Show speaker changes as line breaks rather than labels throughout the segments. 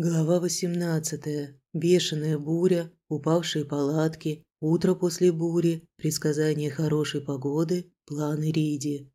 Глава 18. Бешеная буря, упавшие палатки, утро после бури, предсказание хорошей погоды, планы Риди.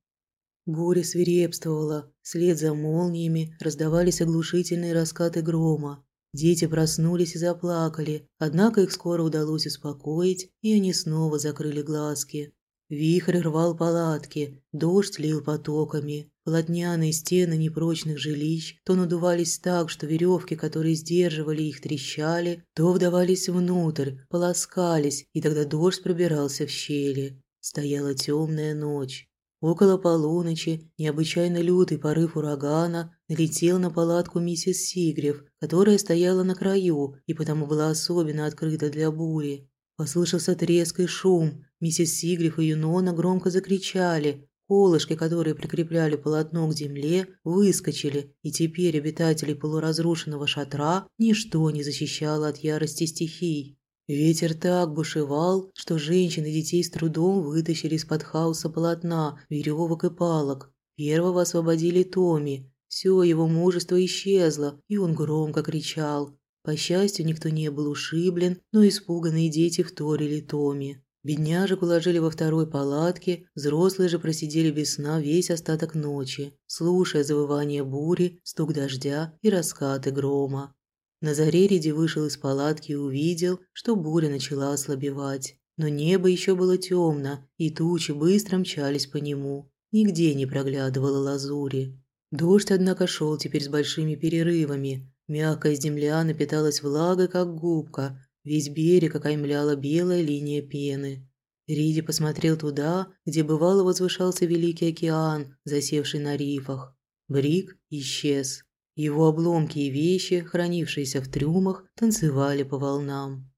Буря свирепствовала, вслед за молниями раздавались оглушительные раскаты грома. Дети проснулись и заплакали, однако их скоро удалось успокоить, и они снова закрыли глазки. Вихрь рвал палатки, дождь лил потоками. Полотняные стены непрочных жилищ то надувались так, что веревки, которые сдерживали их, трещали, то вдавались внутрь, полоскались, и тогда дождь пробирался в щели. Стояла темная ночь. Около полуночи необычайно лютый порыв урагана налетел на палатку миссис Сигрев, которая стояла на краю и потому была особенно открыта для бури. Послышался треск и шум. Миссис Сигриф и Юнона громко закричали. Колышки, которые прикрепляли полотно к земле, выскочили, и теперь обитателей полуразрушенного шатра ничто не защищало от ярости стихий. Ветер так бушевал, что женщин и детей с трудом вытащили из-под хаоса полотна, веревок и палок. Первого освободили Томи. Все его мужество исчезло, и он громко кричал. По счастью, никто не был ушиблен, но испуганные дети вторили Томи. Бедняжек уложили во второй палатке, взрослые же просидели без сна весь остаток ночи, слушая завывание бури, стук дождя и раскаты грома. На заре Риди вышел из палатки и увидел, что буря начала ослабевать. Но небо еще было темно, и тучи быстро мчались по нему. Нигде не проглядывало лазури. Дождь, однако, шел теперь с большими перерывами, Мягкая земля напиталась влагой, как губка. Весь берег окаймляла белая линия пены. Риди посмотрел туда, где бывало возвышался Великий океан, засевший на рифах. Брик исчез. Его обломки и вещи, хранившиеся в трюмах, танцевали по волнам.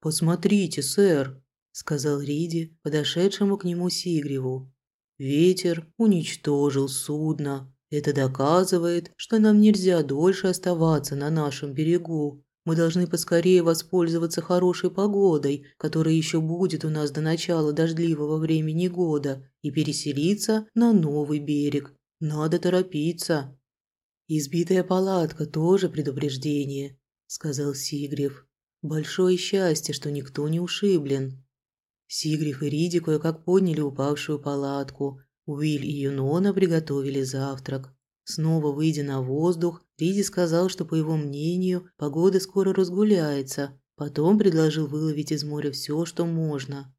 «Посмотрите, сэр», – сказал Риди, подошедшему к нему Сигреву. «Ветер уничтожил судно, это доказывает, что нам нельзя дольше оставаться на нашем берегу. Мы должны поскорее воспользоваться хорошей погодой, которая еще будет у нас до начала дождливого времени года, и переселиться на новый берег. Надо торопиться. Избитая палатка тоже предупреждение, сказал Сигрев. Большое счастье, что никто не ушиблен. Сигрев и Риди кое-как подняли упавшую палатку, Уиль и Юнона приготовили завтрак. Снова выйдя на воздух, Риди сказал, что, по его мнению, погода скоро разгуляется. Потом предложил выловить из моря все, что можно.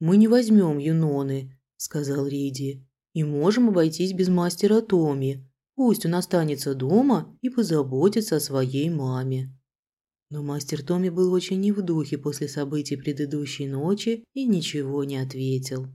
«Мы не возьмем Юноны», – сказал Риди, – «и можем обойтись без мастера Томи. Пусть он останется дома и позаботится о своей маме». Но мастер Томи был очень не в духе после событий предыдущей ночи и ничего не ответил.